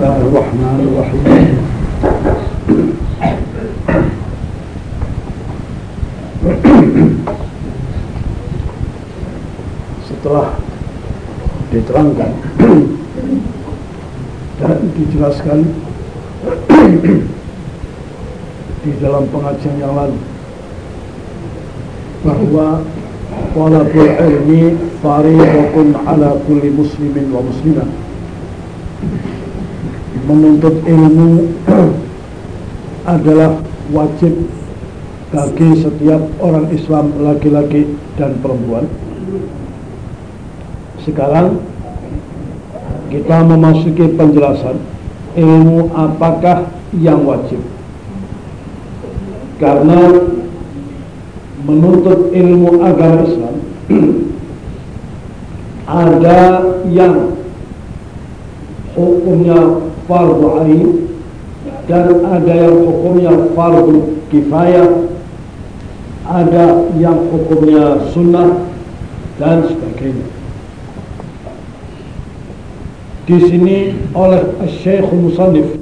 الله الرحمن الرحيم setelah diterangkan dan dijelaskan di dalam pengajian yang lalu bahwa talabul ilmi faridatun ala kulli muslimin wa muslimah menuntut ilmu adalah wajib bagi setiap orang Islam laki-laki dan perempuan sekarang kita memasuki penjelasan ilmu apakah yang wajib. Karena menuntut ilmu agama Islam ada yang hukumnya fardu ain dan ada yang hukumnya fardu kifayah ada yang hukumnya sunnah dan sebagainya di sini oleh Syekh Musannif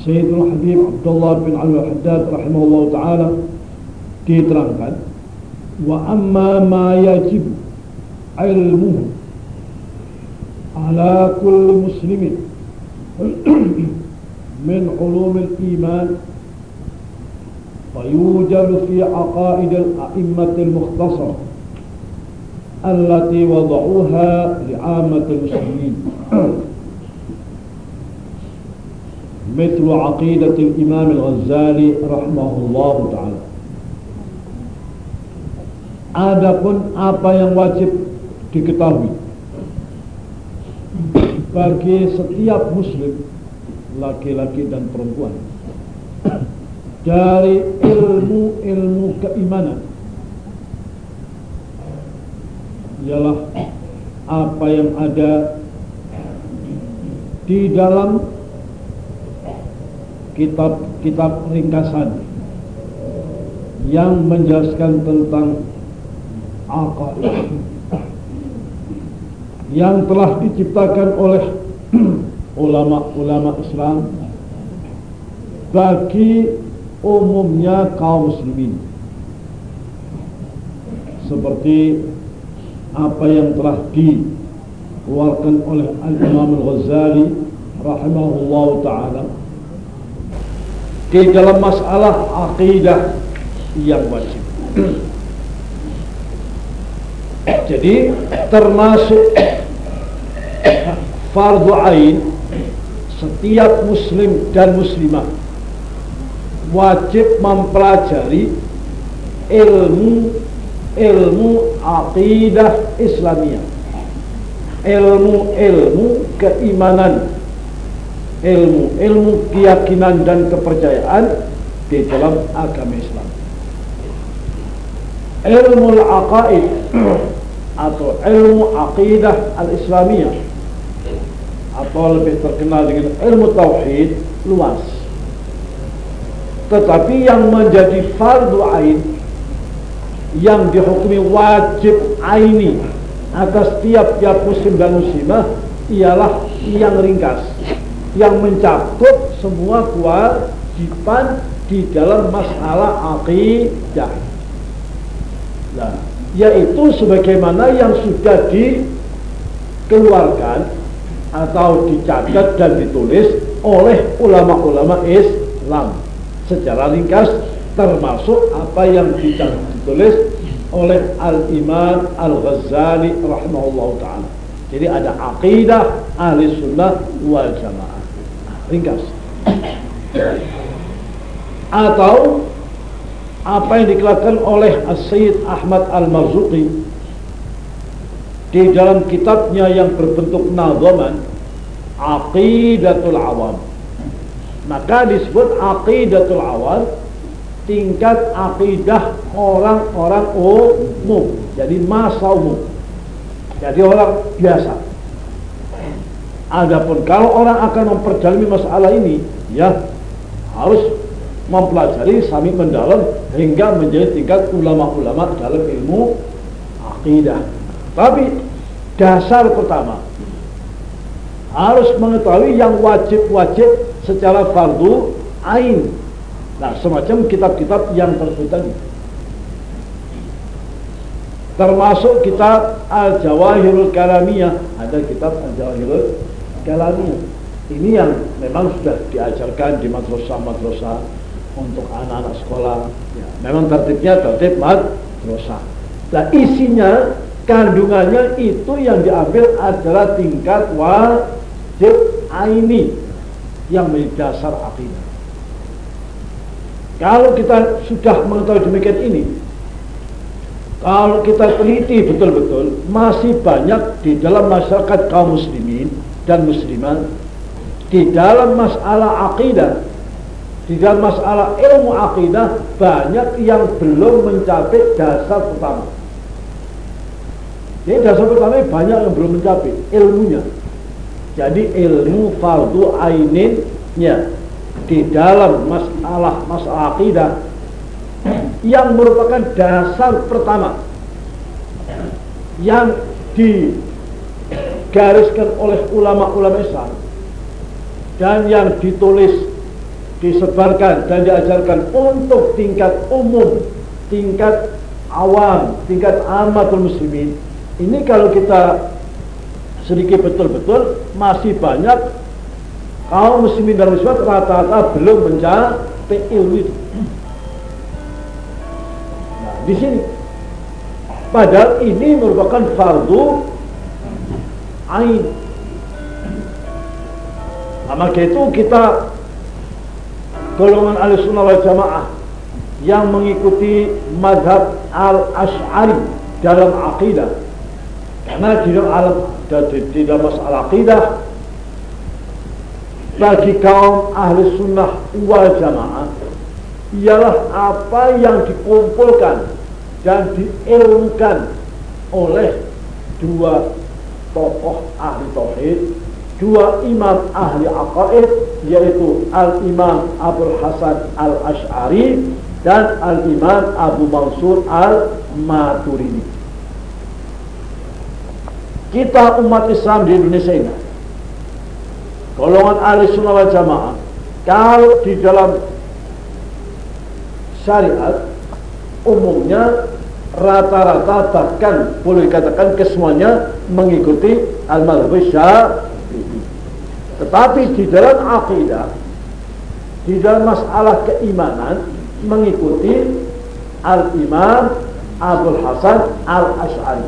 Sayyidul Habib Abdullah bin Ali Haddad rahimahullah taala diterangkan wa amma ma yajib ilmuhu ala kulli muslimin من علوم الإيمان. فيوجد في عقائد الأئمة المختصرة التي وضعوها لعامة المسلمين. مثل عقيدة الإمام الغزالي رحمه الله تعالى. Adapun apa yang wajib diketahui? Bagi setiap muslim laki-laki dan perempuan dari ilmu-ilmu keimanan ialah apa yang ada di dalam kitab-kitab ringkasan yang menjelaskan tentang aqaid yang telah diciptakan oleh ulama-ulama Islam bagi umumnya kaum muslimin seperti apa yang telah dikeluarkan oleh Al-Imam Al-Ghazali rahimahullah taala di dalam masalah akidah yang wajib. Jadi termasuk fardu ain setiap muslim dan muslimah wajib mempelajari ilmu ilmu aqidah Islamiyah. Ilmu-ilmu keimanan ilmu-ilmu keyakinan dan kepercayaan di dalam agama Islam. Ilmu al-aqaid atau ilmu aqidah al-islamiyah atau lebih terkenal dengan ilmu tauhid luas. Tetapi yang menjadi fardu ain yang dihukumi wajib aini atas tiap-tiap muslim dan muslimah ialah yang ringkas yang mencakup semua kewajiban di dalam masalah akidah. Nah, yaitu sebagaimana yang sudah dikeluarkan atau dicatat dan ditulis oleh ulama-ulama Islam. Secara ringkas termasuk apa yang ditulis oleh Al-Imam Al-Ghazali rahimahullah ta'ala. Jadi ada aqidah ahli sunnah wal jamaah. Ringkas. Atau apa yang dikeluarkan oleh As-Sayyid Ahmad Al-Marzuqi di dalam kitabnya yang berbentuk nazaman Aqidatul Awam. Maka disebut Aqidatul Awam tingkat akidah orang-orang umum. Jadi masa umum. Jadi orang biasa. Adapun kalau orang akan memperjalani masalah ini ya harus mempelajari sami mendalam hingga menjadi tingkat ulama-ulama dalam ilmu akidah tapi dasar pertama harus mengetahui yang wajib-wajib secara fardu ain. Nah, semacam kitab-kitab yang tersebut tadi. Termasuk kitab Al-Jawahirul Kalamiyah. Ada kitab Al-Jawahirul Kalamiyah. Ini yang memang sudah diajarkan di madrasah-madrasah untuk anak-anak sekolah. Ya, memang tertibnya tertib madrasah. Nah, isinya kandungannya itu yang diambil adalah tingkat wajib aini yang menjadi dasar akidah. Kalau kita sudah mengetahui demikian ini, kalau kita teliti betul-betul, masih banyak di dalam masyarakat kaum muslimin dan muslimat di dalam masalah akidah, di dalam masalah ilmu akidah banyak yang belum mencapai dasar pertama. Jadi dasar pertama banyak yang belum mencapai ilmunya. Jadi ilmu fardu aininnya di dalam masalah masalah akidah yang merupakan dasar pertama yang digariskan oleh ulama-ulama Islam dan yang ditulis disebarkan dan diajarkan untuk tingkat umum, tingkat awam, tingkat amatul muslimin ini kalau kita sedikit betul-betul masih banyak kaum muslimin dan muslimat rata-rata belum mencapai ilmu itu. Nah, di sini padahal ini merupakan fardu ain. Nah, maka itu kita golongan al-sunnah wal jamaah yang mengikuti madhab al-ash'ari dalam aqidah karena di alam di, dalam masalah akidah bagi kaum ahli sunnah wal jamaah ialah apa yang dikumpulkan dan diilmukan oleh dua tokoh ahli tauhid, dua imam ahli aqaid yaitu Al-Imam Abu Hasan Al-Asy'ari dan Al-Imam Abu Mansur Al-Maturidi kita umat Islam di Indonesia ini. Golongan ahli sunnah wal jamaah kalau di dalam syariat umumnya rata-rata bahkan boleh dikatakan kesemuanya mengikuti al-madhhab syafi'i. Tetapi di dalam akidah di dalam masalah keimanan mengikuti al-imam Abdul Hasan al-Ash'ari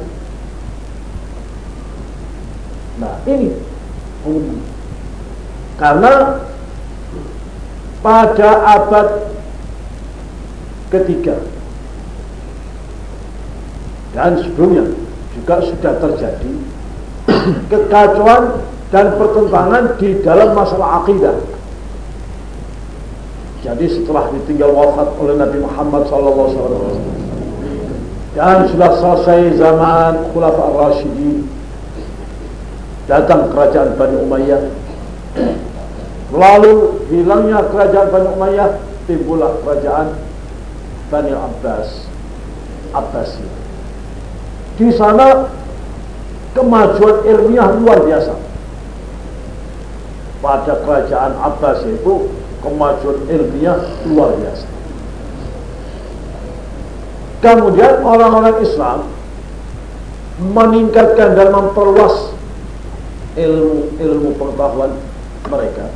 Nah ini umum. Karena pada abad ketiga dan sebelumnya juga sudah terjadi kekacauan dan pertentangan di dalam masalah akidah. Jadi setelah ditinggal wafat oleh Nabi Muhammad SAW dan sudah selesai zaman Khulafa Ar-Rashidin datang kerajaan Bani Umayyah. Lalu hilangnya kerajaan Bani Umayyah timbullah kerajaan Bani Abbas. Abbasi di sana kemajuan ilmiah luar biasa. Pada kerajaan Abbas itu kemajuan ilmiah luar biasa. Kemudian orang-orang Islam meningkatkan dan memperluas ilmu ilmu pengetahuan mereka.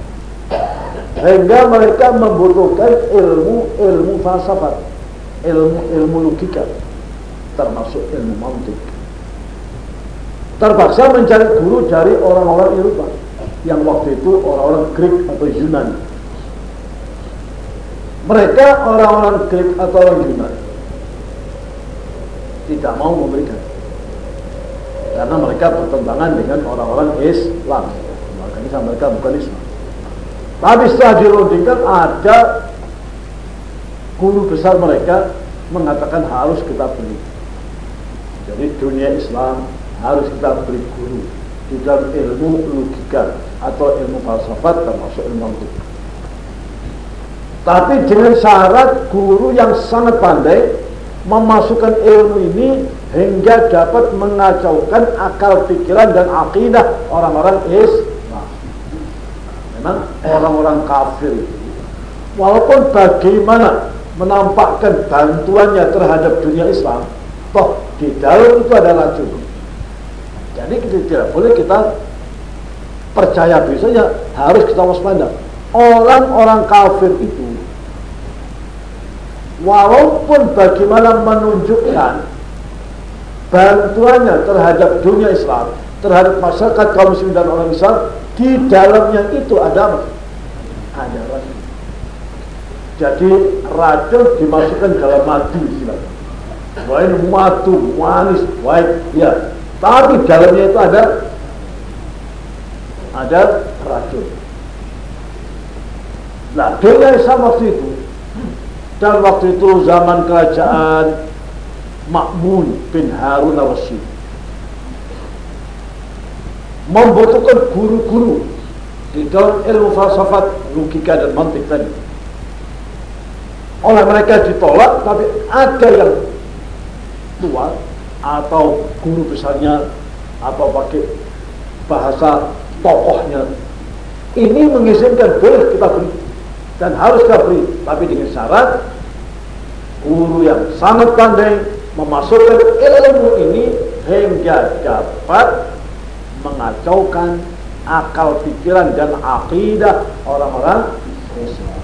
Sehingga mereka membutuhkan ilmu ilmu falsafat ilmu ilmu logika termasuk ilmu mantik. Terpaksa mencari guru dari orang-orang Eropa yang waktu itu orang-orang Greek atau Yunani. Mereka orang-orang Greek atau orang Yunani. Tidak mau memberikan karena mereka bertentangan dengan orang-orang Islam. Makanya mereka bukan Islam. Tapi setelah dirundingkan ada guru besar mereka mengatakan harus kita beli. Jadi dunia Islam harus kita beli guru di dalam ilmu logika atau ilmu falsafat termasuk ilmu mantik tapi dengan syarat guru yang sangat pandai memasukkan ilmu ini hingga dapat mengacaukan akal pikiran dan akidah orang-orang Islam. memang orang-orang kafir itu walaupun bagaimana menampakkan bantuannya terhadap dunia Islam toh di dalam itu ada racun jadi kita tidak boleh kita percaya biasanya harus kita waspada orang-orang kafir itu walaupun bagaimana menunjukkan bantuannya terhadap dunia Islam terhadap masyarakat kaum muslim dan orang Islam di dalamnya itu ada ada racun. Jadi racun dimasukkan dalam madu istilahnya. Wah ini madu manis baik ya. Tapi dalamnya itu ada ada racun. Nah dunia Islam waktu itu dan waktu itu zaman kerajaan Makmun bin Harun al-Rasyid membutuhkan guru-guru di dalam ilmu falsafat, logika dan mantik tadi. Oleh mereka ditolak, tapi ada yang tua atau guru besarnya atau pakai bahasa tokohnya ini mengizinkan boleh kita beri dan harus kita beri tapi dengan syarat guru yang sangat pandai memasukkan ilmu ini hingga dapat mengacaukan akal pikiran dan akidah orang-orang Islam.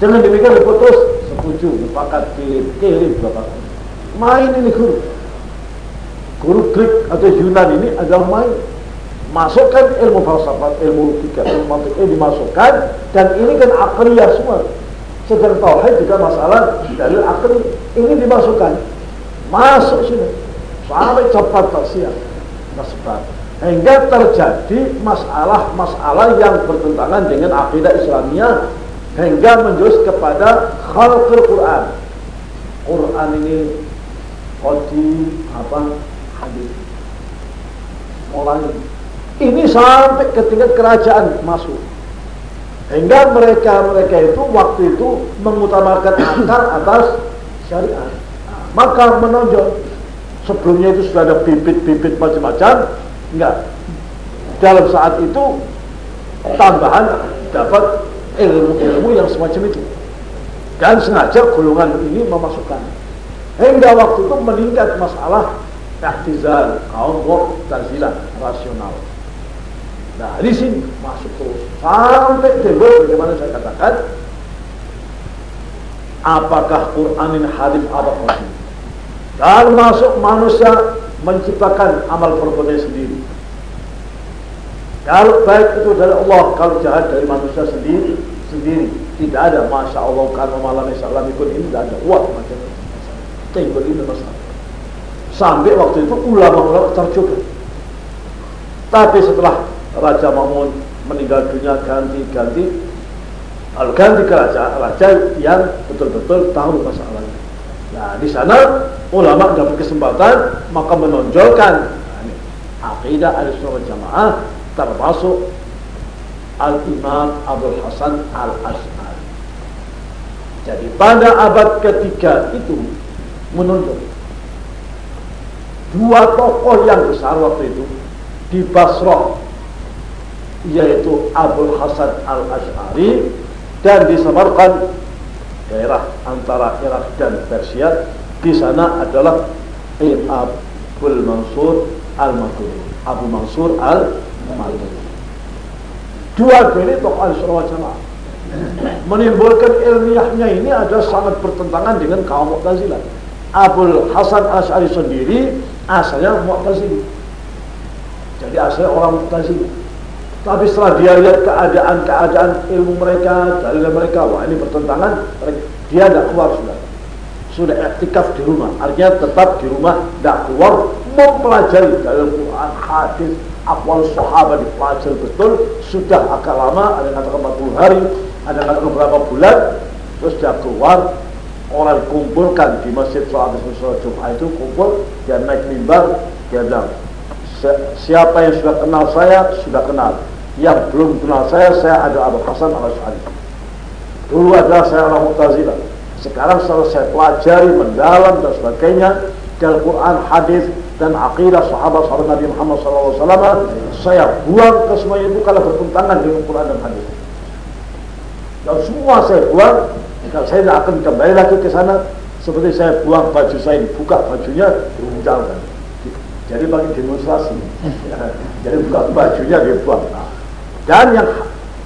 Jangan demikian diputus, setuju, mufakat, kirim, kirim bapak. Main ini guru. Guru Greek atau Yunan ini adalah main. Masukkan ilmu falsafat, ilmu logika, ilmu mantik, ini dimasukkan. Dan ini kan akliyah semua. Sedang tauhid juga masalah dalil akli ini dimasukkan. Masuk sini. Sampai cepat tak siap hingga terjadi masalah-masalah yang bertentangan dengan akidah Islamiyah hingga menjurus kepada khalqul Quran. Quran ini kodi apa? Hadis. Mulai ini sampai ke tingkat kerajaan masuk. Hingga mereka-mereka itu waktu itu mengutamakan akal atas syariat. Maka menonjol. Sebelumnya itu sudah ada bibit-bibit macam-macam enggak. Dalam saat itu tambahan dapat ilmu-ilmu yang semacam itu. Dan sengaja golongan ini memasukkan. Hingga waktu itu meningkat masalah ihtizal kaum mu'tazilah rasional nah di sini masuk terus sampai timbul bagaimana saya katakan apakah Quran ini hadis apa lagi masuk manusia menciptakan amal perbuatan sendiri. Kalau baik itu dari Allah, kalau jahat dari manusia sendiri, sendiri. Tidak ada, Masya Allah, karena malam salam ikut ini tidak ada. Wah, macam Timbul ini masalah. Sampai waktu itu ulama-ulama terjun. Tapi setelah Raja Mamun meninggal dunia ganti-ganti, lalu ganti ke raja, yang betul-betul tahu masalahnya. Nah, di sana ulama dapat kesempatan maka menonjolkan nah, akidah al-sunnah jamaah termasuk Al-Imam Abdul Hasan Al-Ash'ari. Jadi pada abad ketiga itu menonjol dua tokoh yang besar waktu itu di Basrah yaitu Abdul Hasan Al-Ash'ari dan di daerah antara Irak dan Persia di sana adalah Abdul Mansur Al-Maturidi Abu Mansur Al-Maturidi dua ini tokoh al Jamaah. Menimbulkan ilmiahnya ini ada sangat bertentangan dengan kaum Mu'tazilah Abdul Hasan Ash'ari sendiri asalnya Mu'tazili jadi asalnya orang Mu'tazili tapi setelah dia lihat keadaan-keadaan ilmu mereka, dalil mereka, wah ini bertentangan, dia tidak keluar sudah. Sudah aktikaf di rumah, artinya tetap di rumah, tidak keluar, mempelajari dalil Quran, hadis, akwal sahabat dipelajari betul, sudah agak lama, ada yang katakan 40 hari, ada yang katakan beberapa bulan, terus dia keluar, orang kumpulkan di masjid sholat Jumat itu kumpul, dia naik mimbar, dia bilang, siapa yang sudah kenal saya sudah kenal. Yang belum kenal saya saya ada Abu Hasan al Ashari dulu adalah saya orang Mu'tazilah. Sekarang setelah saya pelajari mendalam dan sebagainya dari Quran hadis dan akidah sahabat-sahabat Nabi Muhammad SAW saya buang ke semua itu kalau bertentangan dengan Quran dan hadis. Dan semua saya buang kalau saya tidak akan kembali lagi ke sana. Seperti saya buang baju saya buka bajunya diunjalkan jadi bagi demonstrasi. Jadi buka bajunya dibuang dan yang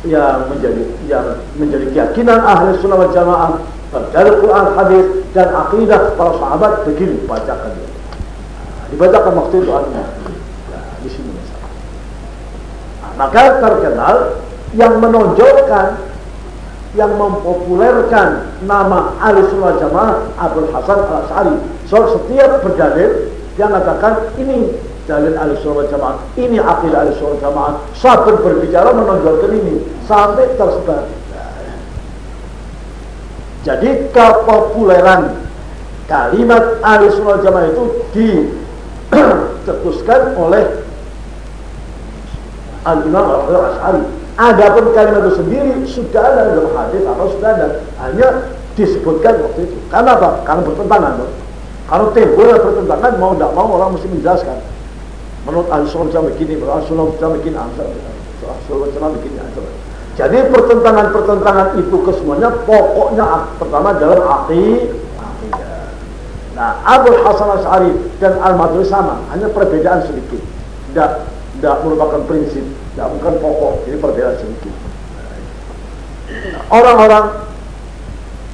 yang menjadi yang menjadi keyakinan ahli sunnah wal jamaah dari Quran hadis dan akidah para sahabat begini bacakan dia. Dibacakan waktu itu al nah, di sini. Nah, maka terkenal yang menonjolkan yang mempopulerkan nama Ali Sunnah Jamaah Abdul Hasan Al Asari. So setiap berdalil yang mengatakan ini dalil Ali Sunnah Jamaah, ini akidah Ali Sunnah Jamaah. Sabar berbicara menonjolkan ini sampai tersebar. Jadi kepopuleran kalimat Ali Sunnah Jamaah itu di cetuskan oleh Al-Imam Al-Ash'ari. Adapun kalimat itu sendiri sudah ada dalam hadis atau sudah ada, hanya disebutkan waktu itu. Karena apa? Karena bertentangan. Loh. Kalau timbul bertentangan, mau tidak mau orang mesti menjelaskan. Menurut ahli sunnah begini, menurut ahli sunnah begini, ahli sunnah begini. Jadi pertentangan-pertentangan itu kesemuanya pokoknya pertama dalam aqidah Nah, Abu Hasan Ash'ari dan Al-Madri sama, hanya perbedaan sedikit. Tidak, tidak merupakan prinsip, tidak bukan pokok, jadi perbedaan sedikit. Orang-orang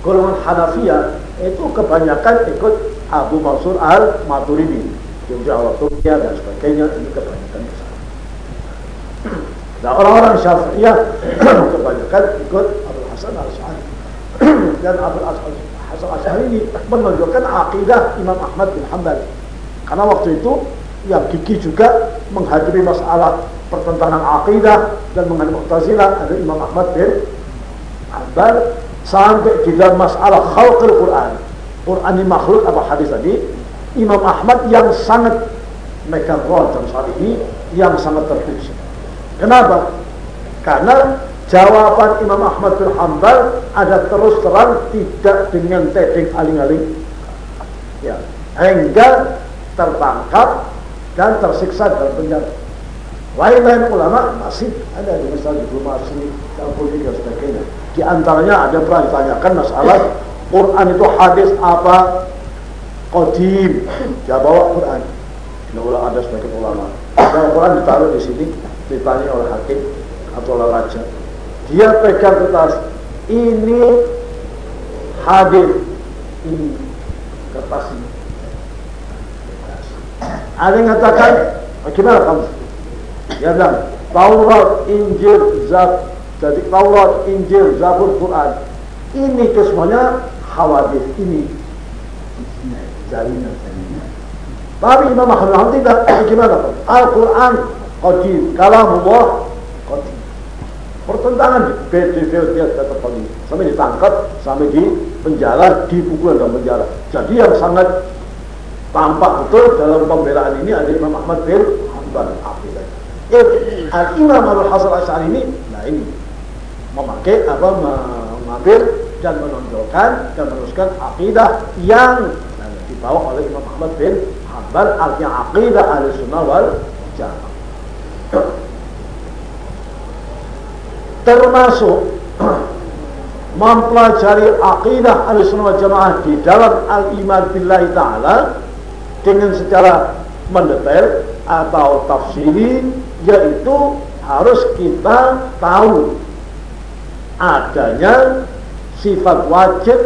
golongan Hanafiyah itu kebanyakan ikut Abu Mansur Al-Maturidi. Jogja Allah Turkiya dan sebagainya, ini kebanyakan ke sana. Nah, orang-orang Syafi'iyah kebanyakan ikut Abu Hasan Al-Ash'ari dan Abu Hasan Hasan Asy'ari ini menunjukkan akidah Imam Ahmad bin Hanbal. Karena waktu itu yang gigi juga menghadapi masalah pertentangan akidah dan mengenai Mu'tazilah ada Imam Ahmad bin Hanbal sampai di dalam masalah khalqul Quran. Quran ini makhluk apa hadis tadi? Imam Ahmad yang sangat megang dalam soal ini yang sangat terpilih. Kenapa? Karena Jawaban Imam Ahmad bin Hanbal ada terus terang tidak dengan tedeng aling-aling. Ya, hingga tertangkap dan tersiksa dalam penjara. Lain-lain ulama masih ada di masalah diplomasi, politik dan sebagainya. Di antaranya ada pernah ditanyakan masalah Quran itu hadis apa? Qadim. Dia bawa Quran. Ulama ada sebagian ulama. Dan Quran ditaruh di sini, ditanya oleh hakim atau oleh raja dia pegang kertas ini hadir ini kertas ini ada yang mengatakan bagaimana kamu dia bilang Taurat, Injil, Zab jadi Taurat, Injil, Zabur, Quran ini kesemuanya khawatir ini jalinan tapi Imam Ahmad tidak bagaimana Al-Quran Qadim Kalamullah pertentangan di BDV dia tetap pagi sampai ditangkap sampai di penjara dipukul dalam penjara jadi yang sangat tampak betul dalam pembelaan ini ada Imam Ahmad bin Hanbal eh, Al Imam Abu Hasan Asy'ari ini nah ini memakai apa mengambil dan menonjolkan dan meneruskan akidah yang dibawa oleh Imam Ahmad bin Hanbal artinya akidah ahli sunnah wal jamaah. Termasuk mempelajari akidah al-sunnah jamaah di dalam al-iman billahi ta'ala dengan secara mendetail atau tafsiri yaitu harus kita tahu adanya sifat wajib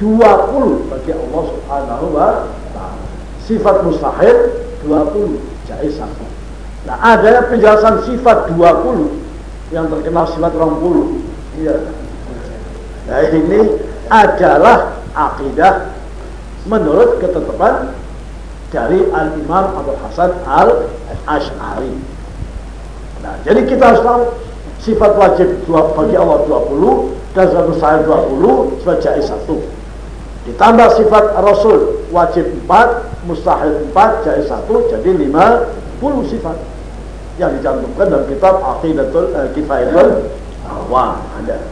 20 bagi Allah subhanahu wa ta'ala sifat mustahil 20 jais satu nah adanya penjelasan sifat 20 yang terkenal sifat puluh. Iya. Nah ini adalah akidah menurut ketetapan dari Al-Imam Abu Hasan Al-Ash'ari. Nah, jadi kita harus tahu sifat wajib bagi Allah 20 dan sifat mustahil 20, sifat jais 1. Ditambah sifat Rasul wajib 4, mustahil 4, jais 1, jadi 50 sifat yang dicantumkan dalam kitab Aqidatul uh, Kifayatul Awam ada.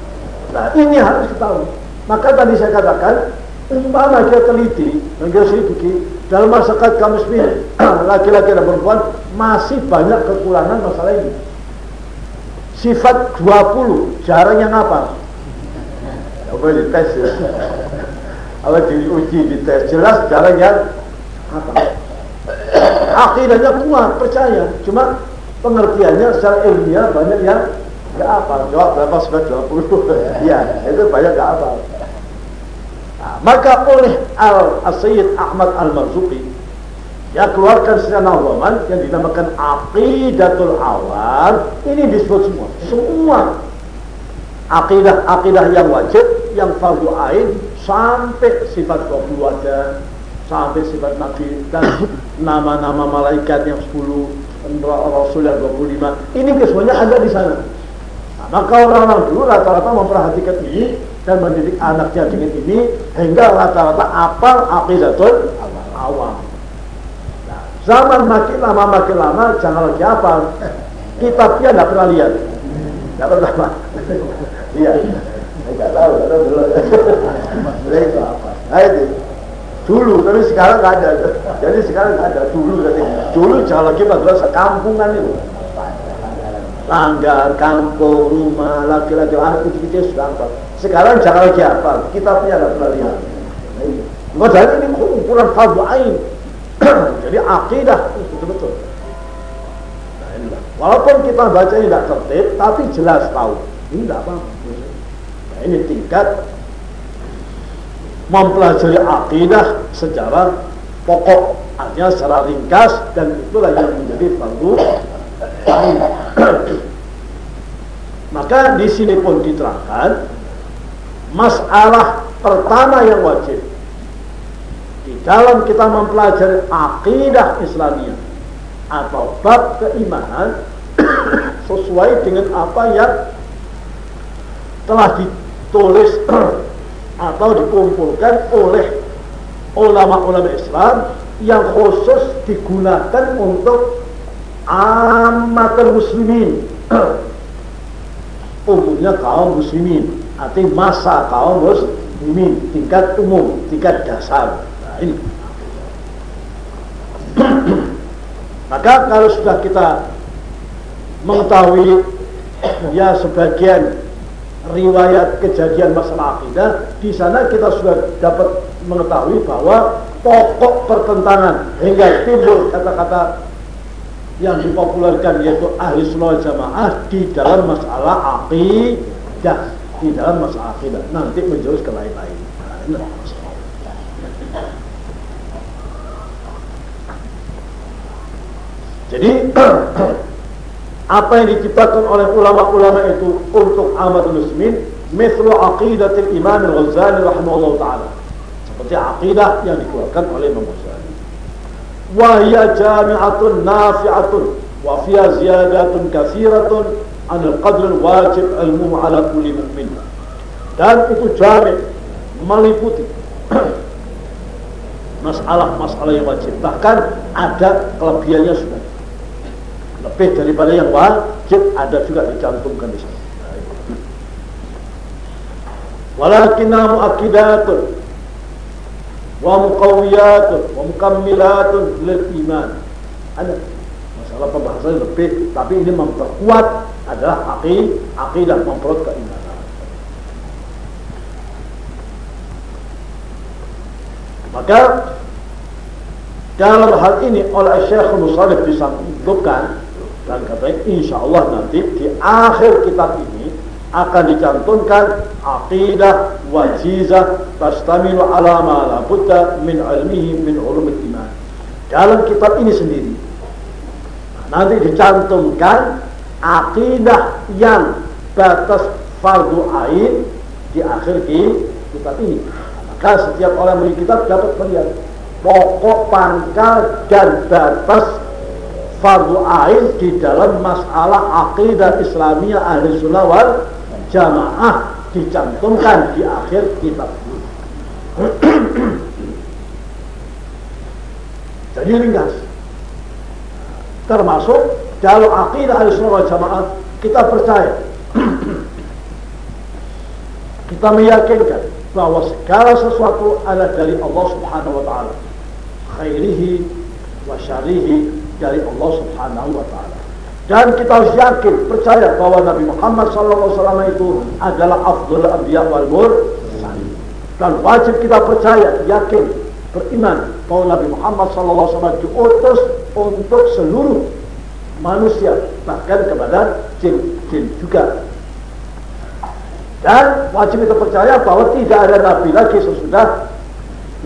Nah ini harus diketahui. Maka tadi saya katakan umpama kita teliti dan dalam masyarakat muslimin semua laki-laki dan perempuan masih banyak kekurangan masalah ini. Sifat 20 jarang yang apa? Di tes ya? Apa diuji di tes jelas jarang yang apa? Akidahnya kuat, percaya. Cuma pengertiannya secara ilmiah banyak yang nggak apa. Jawab berapa sifat 20? ya, itu banyak nggak apa. Nah, maka oleh Al-Sayyid Ahmad Al-Marzuki ya keluarkan secara nazaman yang dinamakan aqidatul awam ini disebut semua semua akidah-akidah yang wajib yang fardu ain sampai sifat 20 ada sampai sifat nabi. Dan nama-nama malaikat yang 10 rasul yang 25 ini kesemuanya ada di sana. Nah, maka orang-orang dulu rata-rata memperhatikan ini dan mendidik anaknya dengan ini hingga rata-rata apal aqidatul awam. Zaman makin lama makin lama jangan lagi apa kitabnya tidak pernah lihat, tidak pernah. Iya, tidak tahu, tahu dulu. itu apa? Nah itu dulu, tapi sekarang nggak ada. Jadi sekarang nggak ada dulu tadi. Dulu jangan lagi madrasah kampungan itu. Langgar, kampung, rumah, laki-laki, anak kecil-kecil sudah apa. Sekarang jangan lagi apa, kitabnya tidak pernah lihat. Enggak jadi ini ukuran fardu ain Jadi akidah betul-betul. Nah. Walaupun kita baca tidak tertib, tapi jelas tahu. Ini tidak apa-apa. Ini tingkat mempelajari akidah secara pokok, artinya secara ringkas dan itulah yang menjadi fardu Maka di sini pun diterangkan masalah pertama yang wajib di dalam kita mempelajari akidah Islamiyah atau bab keimanan sesuai dengan apa yang telah ditulis atau dikumpulkan oleh ulama-ulama Islam yang khusus digunakan untuk amatul muslimin umumnya kaum muslimin arti masa kaum muslimin tingkat umum tingkat dasar ini. Maka kalau sudah kita mengetahui ya sebagian riwayat kejadian masalah akidah, di sana kita sudah dapat mengetahui bahwa pokok pertentangan hingga timbul kata-kata yang dipopulerkan yaitu ahli sunnah jamaah di dalam masalah akidah di dalam masalah akidah nanti menjurus ke lain-lain. Jadi apa yang diciptakan oleh ulama-ulama itu untuk amat muslimin mislu aqidatil Imam Al-Ghazali rahimahullah taala. Seperti aqidah yang dikeluarkan oleh Imam Ghazali. Wa hiya jami'atun nafi'atun wa fiha ziyadatun al-qadr al-wajib ilmuhu ala kulli mu'min. Dan itu jami' meliputi masalah-masalah yang wajib. Bahkan ada kelebihannya sudah lebih daripada yang wajib ada juga dicantumkan di sini. Walakinna muakkidatun wa muqawiyatun wa mukammilatun lil iman. Ada masalah pembahasan lebih tapi ini memperkuat adalah aqid, aqidah memperkuat keimanan. Maka dalam hal ini oleh Syekh Musarif disambungkan dan katanya insya Allah nanti di akhir kitab ini akan dicantumkan aqidah wajizah tastamilu ala ma la budda min ilmihi min ulum iman. Dalam kitab ini sendiri nanti dicantumkan aqidah yang batas fardu ain di akhir di kitab ini. Maka setiap orang beli kitab dapat melihat pokok pangkal dan batas fardu ain di dalam masalah akidah Islamiyah ahli sunnah wal jamaah dicantumkan di akhir kitab. Jadi ringkas. Termasuk dalam akidah ahli sunnah jamaah kita percaya kita meyakinkan bahwa segala sesuatu adalah dari Allah Subhanahu wa taala. Khairihi wa syarihi dari Allah Subhanahu wa taala. Dan kita harus yakin, percaya bahwa Nabi Muhammad SAW itu adalah Abdul Anbiya wal Mursalin. Dan wajib kita percaya, yakin, beriman bahwa Nabi Muhammad SAW diutus untuk seluruh manusia, bahkan kepada jin-jin juga. Dan wajib kita percaya bahwa tidak ada Nabi lagi sesudah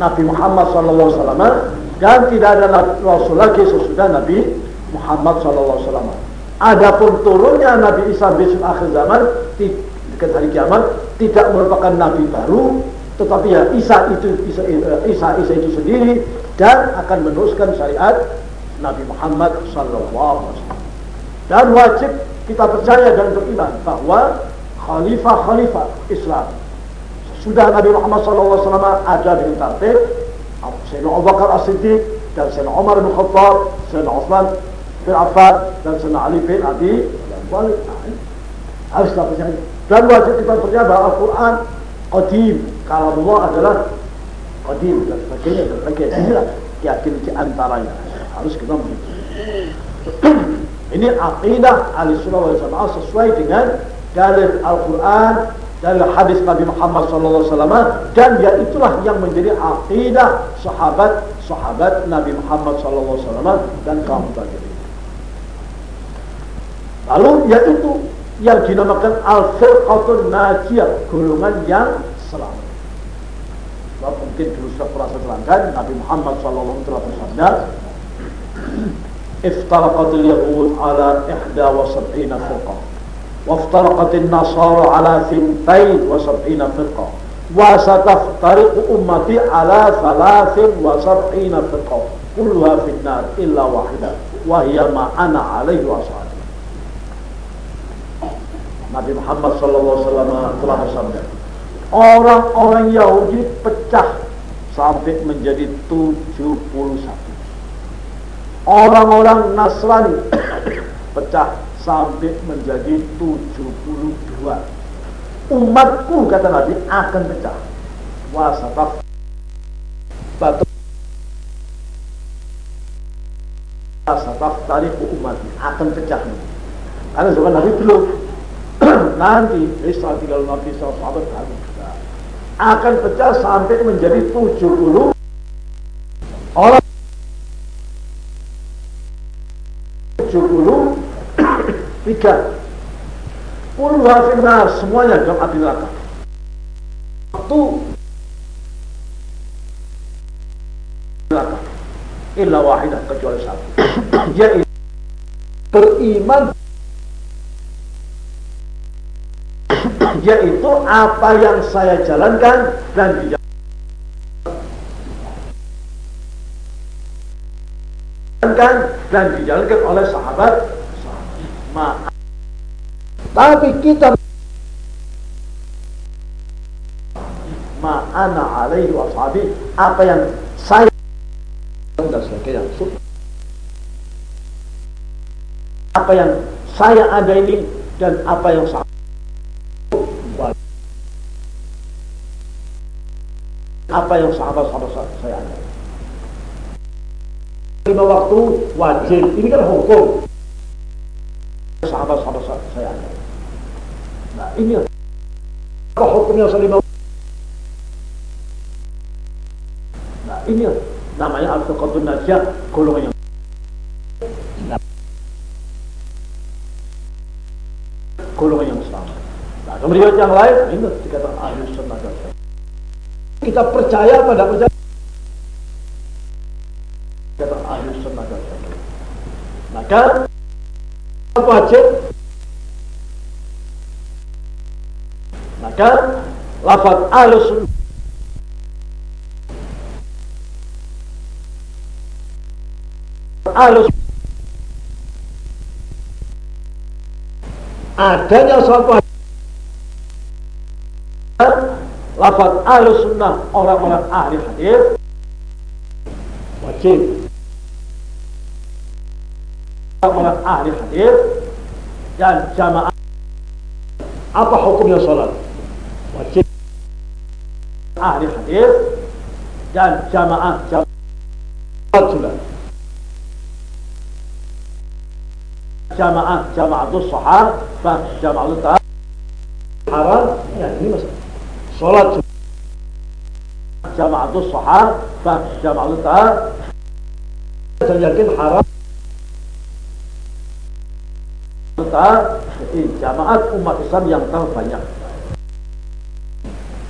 Nabi Muhammad SAW dan tidak ada Rasul lagi sesudah Nabi Muhammad SAW. Adapun turunnya Nabi Isa besok akhir zaman di dekat hari kiamat tidak merupakan nabi baru, tetapi ya Isa itu Isa, Isa, Isa itu sendiri dan akan meneruskan syariat Nabi Muhammad wasallam. Dan wajib kita percaya dan beriman bahwa khalifah-khalifah Islam sudah Nabi Muhammad wasallam ada dengan tartib Sayyidina Abu Bakar As-Siddiq dan Sayyidina Umar bin Khattab, Sayyidina Utsman bin Affan dan Sayyidina Ali bin Abi Thalib. Harus kita percaya. Dan wajib kita percaya bahwa Al-Quran qadim. Kalau Allah adalah qadim dan sebagainya dan sebagainya. Inilah yakin di antaranya. Harus kita begitu. Ini aqidah ahli sunnah wal jamaah sesuai dengan dalil Al-Quran dari hadis Nabi Muhammad SAW dan yaitulah yang menjadi akidah sahabat sahabat Nabi Muhammad SAW dan kaum tabi'in. Lalu yaitu yang dinamakan al-firqatun najiyah, golongan yang selamat. Sebab mungkin dulu sudah pernah saya terangkan Nabi Muhammad SAW telah bersabda Iftaraqatil Yahud ala ihda wa sab'ina firqah وافترقت النصارى على 72 فرقة وستفترق أمتي على 73 فرقة كلها في النار إلا واحدة وهي ما أنا عليه وأصحابي Nabi Muhammad SAW telah bersabda orang-orang Yahudi pecah sampai menjadi 71 orang-orang Nasrani pecah sampai menjadi 72 umatku kata Nabi akan pecah. Wasataf. Batu. Wasataf tariku umat akan pecah. Karena zaman Nabi belum. Nanti Isa tinggal Nabi kami akan pecah sampai menjadi 70 orang 70 tiga. Puluh finnar semuanya dalam api neraka. Waktu neraka. Illa wahidah kecuali satu. Yaitu beriman. Yaitu apa yang saya jalankan dan dijalankan dan dijalankan oleh sahabat maaf tapi kita ma'ana alaihi wa sahabi apa yang saya dan sebagainya apa yang saya ada ini dan apa yang saya apa yang sahabat-sahabat saya ada. Lima waktu wajib, ini kan hukum. Sahabat-sahabat saya. Nah ini hukumnya selima Nah ini namanya al-fiqatun najah golongan yang golongan yang. Nah, kemudian yang lain ini dikatakan ahli sunnah kita percaya pada percaya kata ahli sunnah maka maka lafaz sunnah. Ahli adanya suatu lafaz ahli sunnah orang-orang ahli hadis. Wajib. Orang-orang ahli hadis. Dan jamaah. Apa hukumnya sholat ahli hadis dan jamaah jamaah jamaah jamaah itu sahar dan jamaah itu tak haram. Ya ini masalah sholat jamaah itu sahar dan jamaah itu tak saya yakin haram jamaat umat Islam yang terbanyak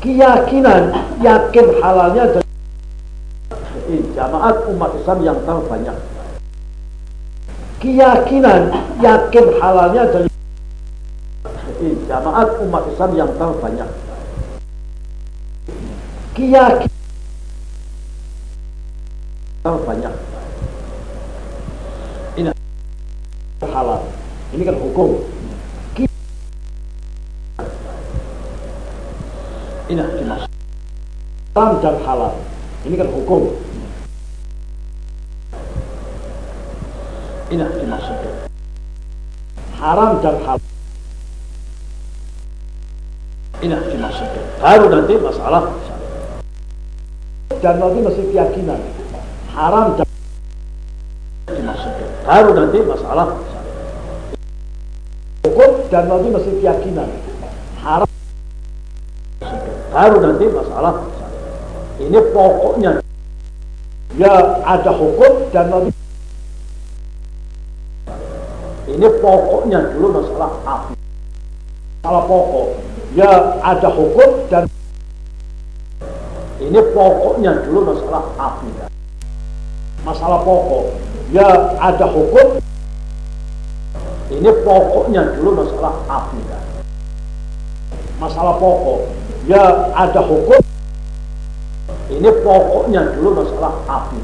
keyakinan yakin halalnya dan jamaat umat Islam yang terbanyak. Keyakinan yakin halalnya dari jamaat umat Islam yang terbanyak. Keyakinan terbanyak. Ini halal. Ini kan hukum ini dimaksud dan halal. Ini kan hukum. Ini dimaksudkan haram dan halal. Ini dimaksudkan baru nanti masalah. Dan nanti masih keyakinan. Haram dan dimaksudkan baru nanti masalah. Hukum dan nanti masih keyakinan. Haram. Baru nanti masalah ini pokoknya ya ada hukum dan nanti ini pokoknya dulu masalah api. Masalah pokok. Ya ada hukum dan ini pokoknya dulu masalah api. Masalah pokok. Ya ada hukum. Ini pokoknya dulu masalah api. Masalah pokok. Ya ada hukum. Ini pokoknya dulu masalah api.